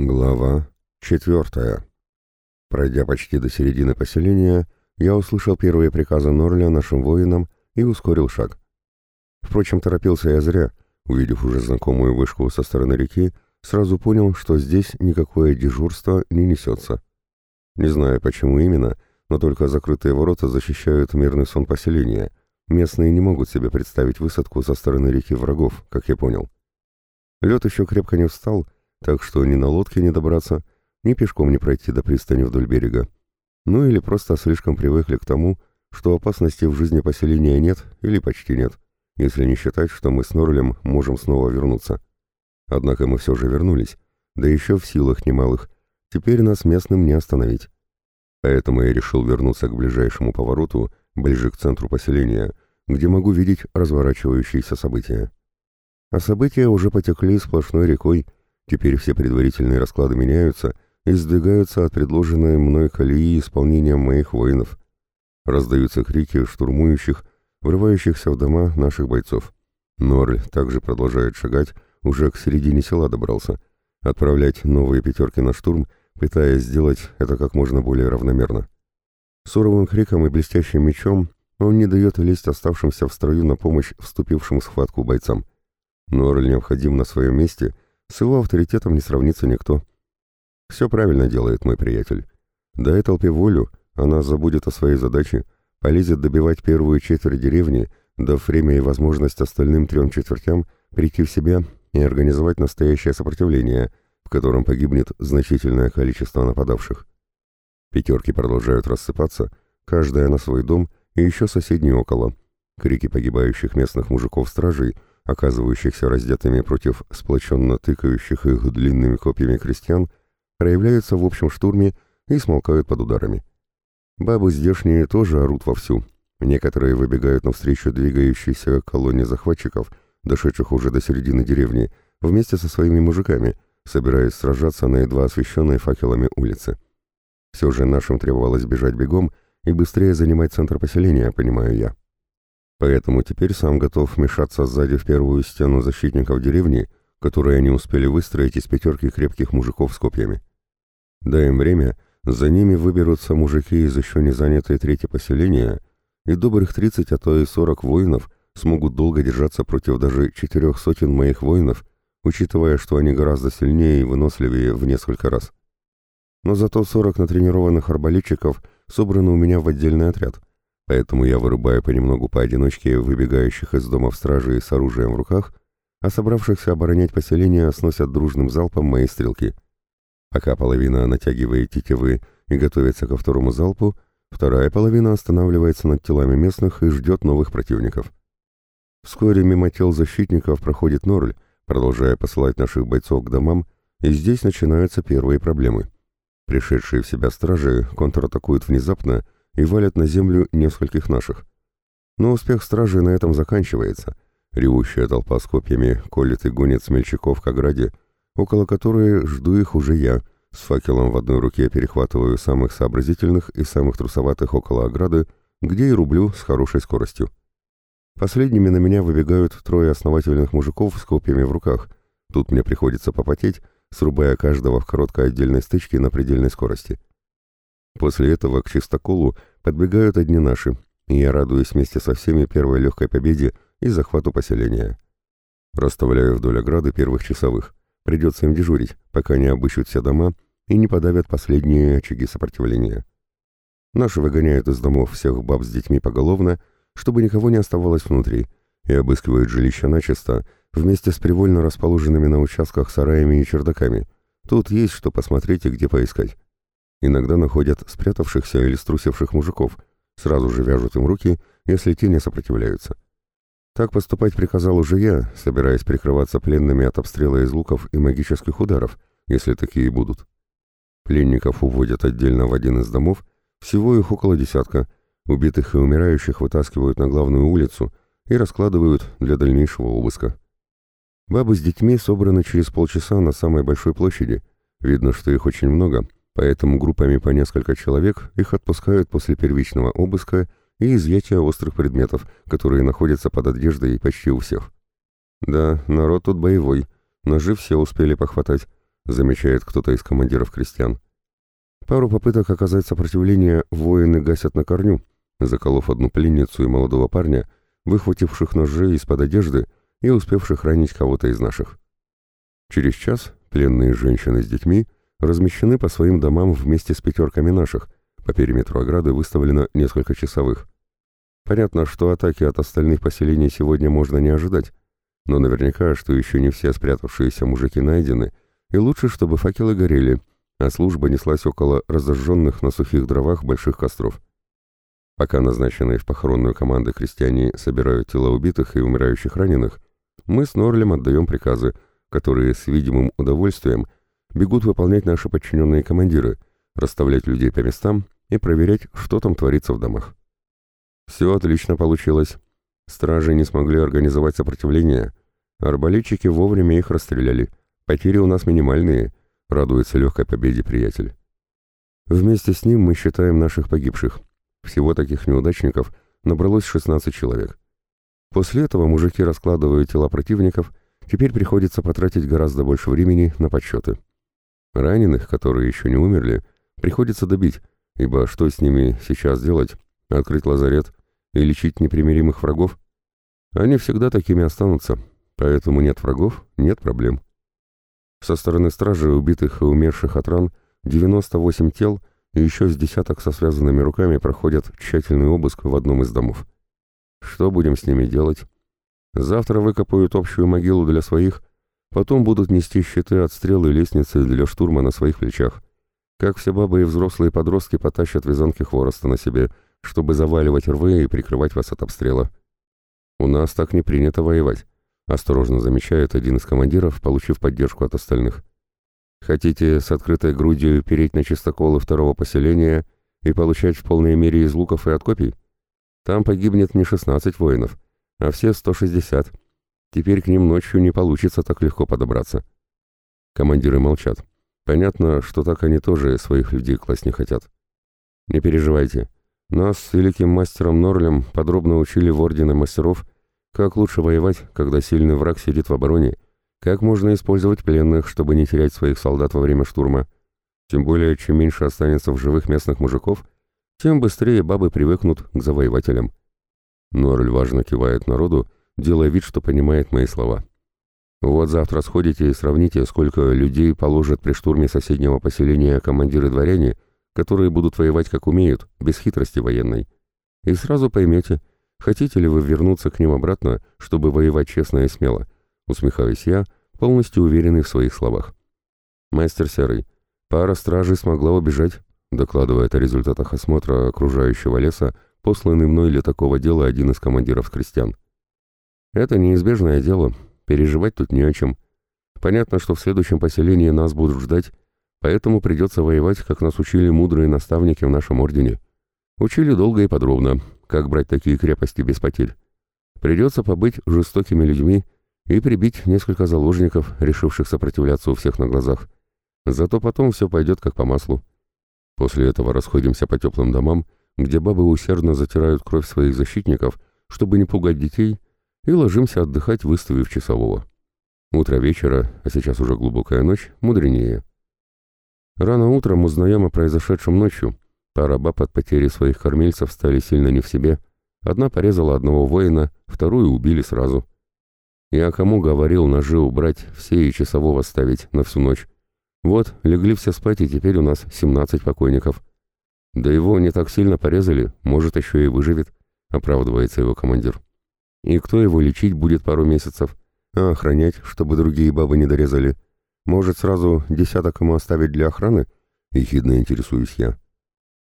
Глава четвертая. Пройдя почти до середины поселения, я услышал первые приказы Норля нашим воинам и ускорил шаг. Впрочем, торопился я зря. Увидев уже знакомую вышку со стороны реки, сразу понял, что здесь никакое дежурство не несется. Не знаю, почему именно, но только закрытые ворота защищают мирный сон поселения. Местные не могут себе представить высадку со стороны реки врагов, как я понял. Лед еще крепко не встал, так что ни на лодке не добраться, ни пешком не пройти до пристани вдоль берега. Ну или просто слишком привыкли к тому, что опасности в жизни поселения нет или почти нет, если не считать, что мы с Норлем можем снова вернуться. Однако мы все же вернулись, да еще в силах немалых. Теперь нас местным не остановить. Поэтому я решил вернуться к ближайшему повороту, ближе к центру поселения, где могу видеть разворачивающиеся события. А события уже потекли сплошной рекой, Теперь все предварительные расклады меняются и сдвигаются от предложенной мной колеи исполнением моих воинов. Раздаются крики штурмующих, врывающихся в дома наших бойцов. Норль также продолжает шагать, уже к середине села добрался, отправлять новые пятерки на штурм, пытаясь сделать это как можно более равномерно. Суровым криком и блестящим мечом он не дает лезть оставшимся в строю на помощь вступившим в схватку бойцам. Норль необходим на своем месте — с его авторитетом не сравнится никто. Все правильно делает мой приятель. Дай толпе волю, она забудет о своей задаче, полезет добивать первую четверть деревни, дав время и возможность остальным трем четвертям прийти в себя и организовать настоящее сопротивление, в котором погибнет значительное количество нападавших. Пятерки продолжают рассыпаться, каждая на свой дом и еще соседние около. Крики погибающих местных мужиков-стражей — оказывающихся раздетыми против сплоченно тыкающих их длинными копьями крестьян, проявляются в общем штурме и смолкают под ударами. Бабы здешние тоже орут вовсю. Некоторые выбегают навстречу двигающейся колонне захватчиков, дошедших уже до середины деревни, вместе со своими мужиками, собираясь сражаться на едва освещенной факелами улице. Все же нашим требовалось бежать бегом и быстрее занимать центр поселения, понимаю я. Поэтому теперь сам готов вмешаться сзади в первую стену защитников деревни, которые они успели выстроить из пятерки крепких мужиков с копьями. Дай им время, за ними выберутся мужики из еще не занятой трети поселения, и добрых тридцать, а то и сорок воинов смогут долго держаться против даже четырех сотен моих воинов, учитывая, что они гораздо сильнее и выносливее в несколько раз. Но зато сорок натренированных арбалетчиков собраны у меня в отдельный отряд — Поэтому я вырубаю понемногу поодиночке выбегающих из домов стражи с оружием в руках, а собравшихся оборонять поселение сносят дружным залпом мои стрелки. Пока половина натягивает тетивы и готовится ко второму залпу, вторая половина останавливается над телами местных и ждет новых противников. Вскоре мимо тел защитников проходит Норль, продолжая посылать наших бойцов к домам, и здесь начинаются первые проблемы. Пришедшие в себя стражи контратакуют внезапно, и валят на землю нескольких наших. Но успех стражи на этом заканчивается. Ревущая толпа с копьями колет и гонит смельчаков к ограде, около которой жду их уже я, с факелом в одной руке перехватываю самых сообразительных и самых трусоватых около ограды, где и рублю с хорошей скоростью. Последними на меня выбегают трое основательных мужиков с копьями в руках. Тут мне приходится попотеть, срубая каждого в короткой отдельной стычке на предельной скорости. После этого к чистоколу подбегают одни наши, и я радуюсь вместе со всеми первой легкой победе и захвату поселения. Расставляю вдоль ограды первых часовых. Придется им дежурить, пока не обыщут все дома и не подавят последние очаги сопротивления. Наши выгоняют из домов всех баб с детьми поголовно, чтобы никого не оставалось внутри, и обыскивают жилища начисто, вместе с привольно расположенными на участках сараями и чердаками. Тут есть что посмотреть и где поискать. Иногда находят спрятавшихся или струсивших мужиков, сразу же вяжут им руки, если те не сопротивляются. Так поступать приказал уже я, собираясь прикрываться пленными от обстрела из луков и магических ударов, если такие будут. Пленников уводят отдельно в один из домов, всего их около десятка, убитых и умирающих вытаскивают на главную улицу и раскладывают для дальнейшего обыска. Бабы с детьми собраны через полчаса на самой большой площади, видно, что их очень много — поэтому группами по несколько человек их отпускают после первичного обыска и изъятия острых предметов, которые находятся под одеждой почти у всех. Да, народ тут боевой, ножи все успели похватать, замечает кто-то из командиров крестьян. Пару попыток оказать сопротивление воины гасят на корню, заколов одну пленницу и молодого парня, выхвативших ножи из-под одежды и успевших ранить кого-то из наших. Через час пленные женщины с детьми размещены по своим домам вместе с пятерками наших, по периметру ограды выставлено несколько часовых. Понятно, что атаки от остальных поселений сегодня можно не ожидать, но наверняка, что еще не все спрятавшиеся мужики найдены, и лучше, чтобы факелы горели, а служба неслась около разожженных на сухих дровах больших костров. Пока назначенные в похоронную команды крестьяне собирают тела убитых и умирающих раненых, мы с Норлем отдаем приказы, которые с видимым удовольствием бегут выполнять наши подчиненные командиры, расставлять людей по местам и проверять, что там творится в домах. Все отлично получилось. Стражи не смогли организовать сопротивление. Арбалетчики вовремя их расстреляли. Потери у нас минимальные, радуется легкой победе приятель. Вместе с ним мы считаем наших погибших. Всего таких неудачников набралось 16 человек. После этого мужики раскладывают тела противников, теперь приходится потратить гораздо больше времени на подсчеты. Раненых, которые еще не умерли, приходится добить, ибо что с ними сейчас делать? Открыть лазарет и лечить непримиримых врагов? Они всегда такими останутся, поэтому нет врагов, нет проблем. Со стороны стражи убитых и умерших от ран 98 тел и еще с десяток со связанными руками проходят тщательный обыск в одном из домов. Что будем с ними делать? Завтра выкопают общую могилу для своих, потом будут нести щиты от стрел и лестницы для штурма на своих плечах. Как все бабы и взрослые подростки потащат вязанки хвороста на себе, чтобы заваливать рвы и прикрывать вас от обстрела. У нас так не принято воевать, осторожно замечает один из командиров, получив поддержку от остальных. Хотите с открытой грудью переть на чистоколы второго поселения и получать в полной мере из луков и от копий? Там погибнет не 16 воинов, а все 160. Теперь к ним ночью не получится так легко подобраться. Командиры молчат. Понятно, что так они тоже своих людей класть не хотят. Не переживайте. Нас с великим мастером Норлем подробно учили в Ордене мастеров, как лучше воевать, когда сильный враг сидит в обороне, как можно использовать пленных, чтобы не терять своих солдат во время штурма. Тем более, чем меньше останется в живых местных мужиков – тем быстрее бабы привыкнут к завоевателям. Норль важно кивает народу, делая вид, что понимает мои слова. Вот завтра сходите и сравните, сколько людей положат при штурме соседнего поселения командиры-дворяне, которые будут воевать как умеют, без хитрости военной. И сразу поймете, хотите ли вы вернуться к ним обратно, чтобы воевать честно и смело, усмехаюсь я, полностью уверенный в своих словах. Мастер Серый, пара стражей смогла убежать, докладывает о результатах осмотра окружающего леса, посланный мной для такого дела один из командиров крестьян. Это неизбежное дело, переживать тут не о чем. Понятно, что в следующем поселении нас будут ждать, поэтому придется воевать, как нас учили мудрые наставники в нашем ордене. Учили долго и подробно, как брать такие крепости без потерь. Придется побыть жестокими людьми и прибить несколько заложников, решивших сопротивляться у всех на глазах. Зато потом все пойдет как по маслу. После этого расходимся по теплым домам, где бабы усердно затирают кровь своих защитников, чтобы не пугать детей, и ложимся отдыхать, выставив часового. Утро вечера, а сейчас уже глубокая ночь, мудренее. Рано утром узнаем о произошедшем ночью. Пара баб от потери своих кормильцев стали сильно не в себе. Одна порезала одного воина, вторую убили сразу. Я кому говорил ножи убрать, все и часового ставить на всю ночь. Вот, легли все спать, и теперь у нас 17 покойников. Да его не так сильно порезали, может, еще и выживет, оправдывается его командир. И кто его лечить будет пару месяцев? А охранять, чтобы другие бабы не дорезали? Может, сразу десяток ему оставить для охраны? Ехидно интересуюсь я.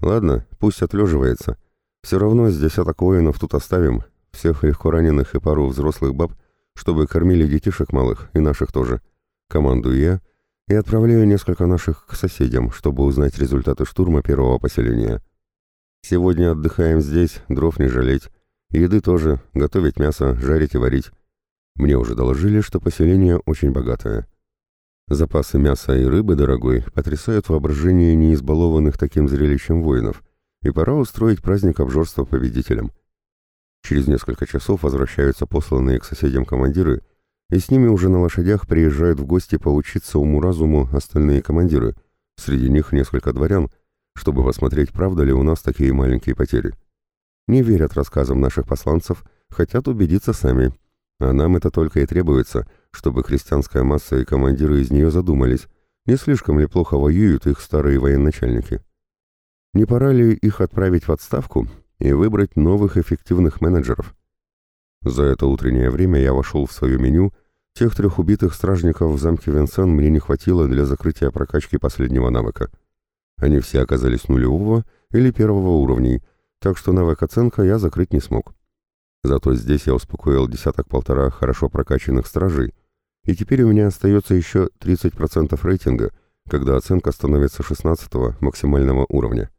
Ладно, пусть отлеживается. Все равно с десяток воинов тут оставим, всех легко раненых и пару взрослых баб, чтобы кормили детишек малых, и наших тоже. Командую я, и отправляю несколько наших к соседям, чтобы узнать результаты штурма первого поселения. Сегодня отдыхаем здесь, дров не жалеть. Еды тоже, готовить мясо, жарить и варить. Мне уже доложили, что поселение очень богатое. Запасы мяса и рыбы дорогой потрясают воображение неизбалованных таким зрелищем воинов, и пора устроить праздник обжорства победителям. Через несколько часов возвращаются посланные к соседям командиры, и с ними уже на лошадях приезжают в гости поучиться уму-разуму остальные командиры, среди них несколько дворян, чтобы посмотреть, правда ли у нас такие маленькие потери. Не верят рассказам наших посланцев, хотят убедиться сами, а нам это только и требуется, чтобы христианская масса и командиры из нее задумались, не слишком ли плохо воюют их старые военачальники. Не пора ли их отправить в отставку и выбрать новых эффективных менеджеров? За это утреннее время я вошел в свое меню. Тех трех убитых стражников в замке Венсен мне не хватило для закрытия прокачки последнего навыка. Они все оказались нулевого или первого уровней, так что навык оценка я закрыть не смог. Зато здесь я успокоил десяток-полтора хорошо прокачанных стражей, и теперь у меня остается еще 30% рейтинга, когда оценка становится 16 максимального уровня.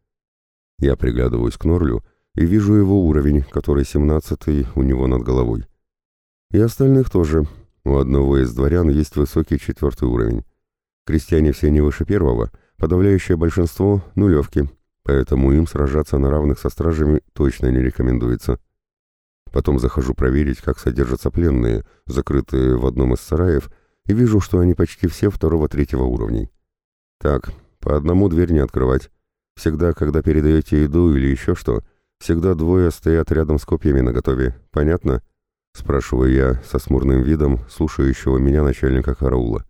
Я приглядываюсь к Норлю и вижу его уровень, который 17 у него над головой. И остальных тоже. У одного из дворян есть высокий четвертый уровень. Крестьяне все не выше первого, подавляющее большинство — нулевки, поэтому им сражаться на равных со стражами точно не рекомендуется. Потом захожу проверить, как содержатся пленные, закрытые в одном из сараев, и вижу, что они почти все второго-третьего уровней. Так, по одному дверь не открывать. Всегда, когда передаете еду или еще что, всегда двое стоят рядом с копьями наготове. Понятно? Спрашиваю я со смурным видом слушающего меня начальника караула.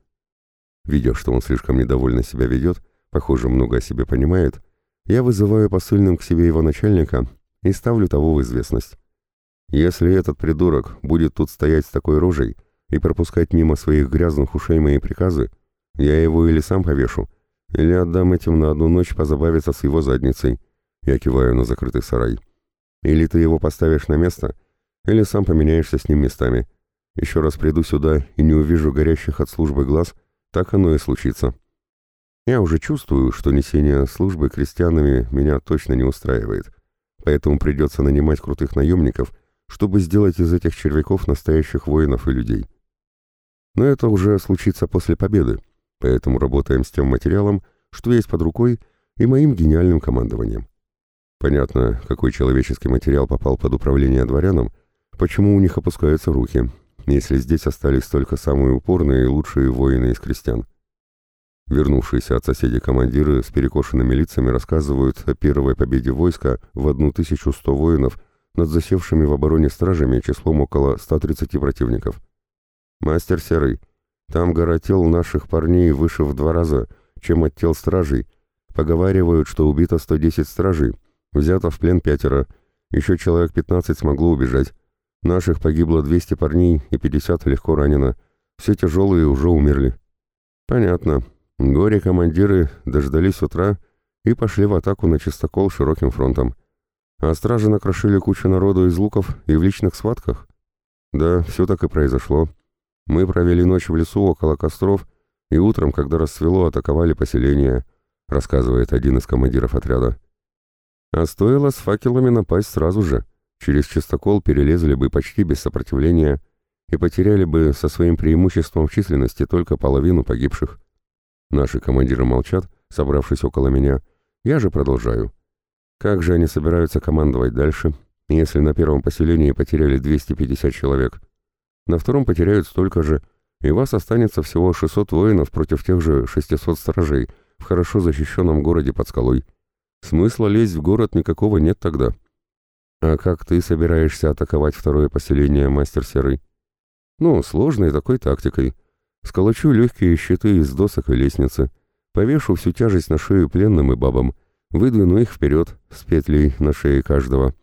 Видя, что он слишком недовольно себя ведет, похоже, много о себе понимает, я вызываю посыльным к себе его начальника и ставлю того в известность. Если этот придурок будет тут стоять с такой рожей и пропускать мимо своих грязных ушей мои приказы, я его или сам повешу, или отдам этим на одну ночь позабавиться с его задницей. Я киваю на закрытый сарай. Или ты его поставишь на место, или сам поменяешься с ним местами. Еще раз приду сюда и не увижу горящих от службы глаз, так оно и случится. Я уже чувствую, что несение службы крестьянами меня точно не устраивает, поэтому придется нанимать крутых наемников — чтобы сделать из этих червяков настоящих воинов и людей. Но это уже случится после победы, поэтому работаем с тем материалом, что есть под рукой, и моим гениальным командованием. Понятно, какой человеческий материал попал под управление дворянам, почему у них опускаются руки, если здесь остались только самые упорные и лучшие воины из крестьян. Вернувшиеся от соседей командиры с перекошенными лицами рассказывают о первой победе войска в 1100 воинов над засевшими в обороне стражами числом около 130 противников. «Мастер Серый, там гора тел наших парней выше в два раза, чем от тел стражей. Поговаривают, что убито 110 стражей, взято в плен пятеро, еще человек 15 смогло убежать. Наших погибло 200 парней и 50 легко ранено. Все тяжелые уже умерли». «Понятно. Горе-командиры дождались утра и пошли в атаку на чистокол широким фронтом. А стражи накрошили кучу народу из луков и в личных схватках? Да, все так и произошло. Мы провели ночь в лесу около костров и утром, когда рассвело, атаковали поселение, рассказывает один из командиров отряда. А стоило с факелами напасть сразу же. Через чистокол перелезли бы почти без сопротивления и потеряли бы со своим преимуществом в численности только половину погибших. Наши командиры молчат, собравшись около меня. Я же продолжаю. Как же они собираются командовать дальше, если на первом поселении потеряли 250 человек? На втором потеряют столько же, и вас останется всего 600 воинов против тех же 600 сторожей в хорошо защищенном городе под скалой. Смысла лезть в город никакого нет тогда. А как ты собираешься атаковать второе поселение, мастер Серый? Ну, сложной такой тактикой. Сколочу легкие щиты из досок и лестницы, повешу всю тяжесть на шею пленным и бабам — Выдвину их вперед, с петлей на шее каждого.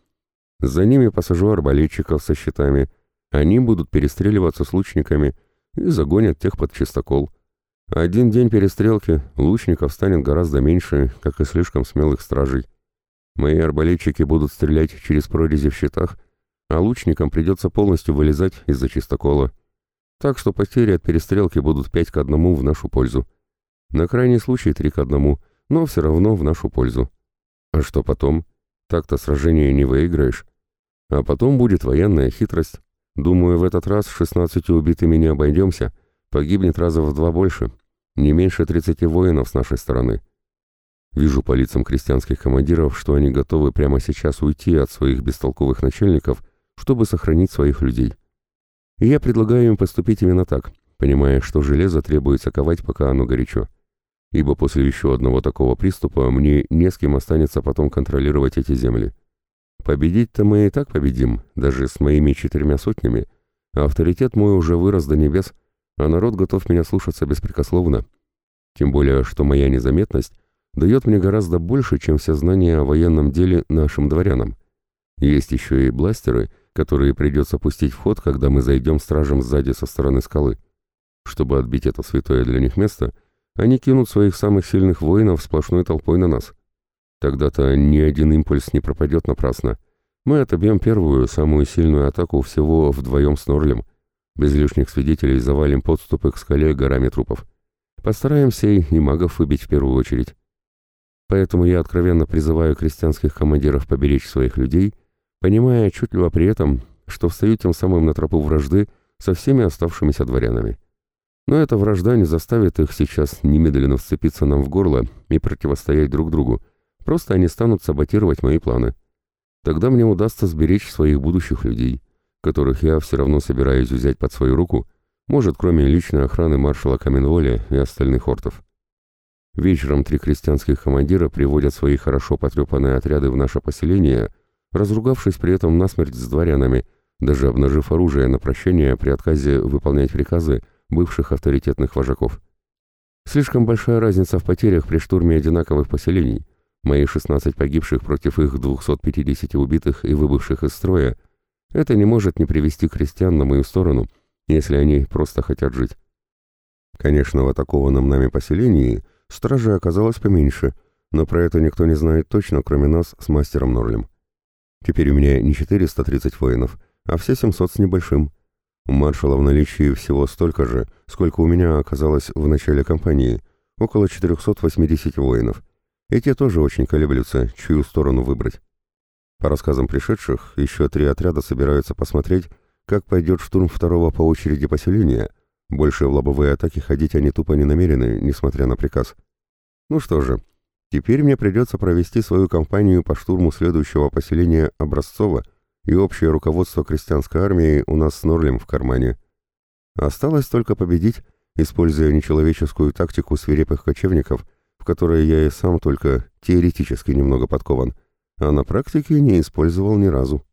За ними посажу арбалетчиков со щитами. Они будут перестреливаться с лучниками и загонят тех под чистокол. Один день перестрелки лучников станет гораздо меньше, как и слишком смелых стражей. Мои арбалетчики будут стрелять через прорези в щитах, а лучникам придется полностью вылезать из-за чистокола. Так что потери от перестрелки будут пять к одному в нашу пользу. На крайний случай три к одному — но все равно в нашу пользу. А что потом? Так-то сражение не выиграешь. А потом будет военная хитрость. Думаю, в этот раз 16 убитыми не обойдемся. Погибнет раза в два больше. Не меньше 30 воинов с нашей стороны. Вижу по лицам крестьянских командиров, что они готовы прямо сейчас уйти от своих бестолковых начальников, чтобы сохранить своих людей. И я предлагаю им поступить именно так, понимая, что железо требуется ковать, пока оно горячо. Ибо после еще одного такого приступа мне не с кем останется потом контролировать эти земли. Победить-то мы и так победим, даже с моими четырьмя сотнями, а авторитет мой уже вырос до небес, а народ готов меня слушаться беспрекословно. Тем более, что моя незаметность дает мне гораздо больше, чем все знания о военном деле нашим дворянам. Есть еще и бластеры, которые придется пустить в ход, когда мы зайдем стражем сзади со стороны скалы. Чтобы отбить это святое для них место, они кинут своих самых сильных воинов сплошной толпой на нас. Тогда-то ни один импульс не пропадет напрасно. Мы отобьем первую, самую сильную атаку всего вдвоем с Норлем. Без лишних свидетелей завалим подступы к скале горами трупов. Постараемся и магов выбить в первую очередь. Поэтому я откровенно призываю крестьянских командиров поберечь своих людей, понимая отчетливо при этом, что встаю тем самым на тропу вражды со всеми оставшимися дворянами. Но эта вражда не заставит их сейчас немедленно вцепиться нам в горло и противостоять друг другу, просто они станут саботировать мои планы. Тогда мне удастся сберечь своих будущих людей, которых я все равно собираюсь взять под свою руку, может, кроме личной охраны маршала Каменволя и остальных ортов. Вечером три крестьянских командира приводят свои хорошо потрепанные отряды в наше поселение, разругавшись при этом насмерть с дворянами, даже обнажив оружие на прощение при отказе выполнять приказы бывших авторитетных вожаков. Слишком большая разница в потерях при штурме одинаковых поселений. Мои 16 погибших против их 250 убитых и выбывших из строя – это не может не привести крестьян на мою сторону – если они просто хотят жить. Конечно, в атакованном нами поселении стражи оказалось поменьше, но про это никто не знает точно, кроме нас с мастером Норлем. Теперь у меня не 430 воинов, а все 700 с небольшим. У маршала в наличии всего столько же, сколько у меня оказалось в начале кампании, около 480 воинов. И те тоже очень колеблются, чью сторону выбрать. По рассказам пришедших, еще три отряда собираются посмотреть, как пойдет штурм второго по очереди поселения, больше в лобовые атаки ходить они тупо не намерены, несмотря на приказ. Ну что же, теперь мне придется провести свою кампанию по штурму следующего поселения Образцова, и общее руководство крестьянской армии у нас с Норлем в кармане. Осталось только победить, используя нечеловеческую тактику свирепых кочевников, в которой я и сам только теоретически немного подкован, а на практике не использовал ни разу.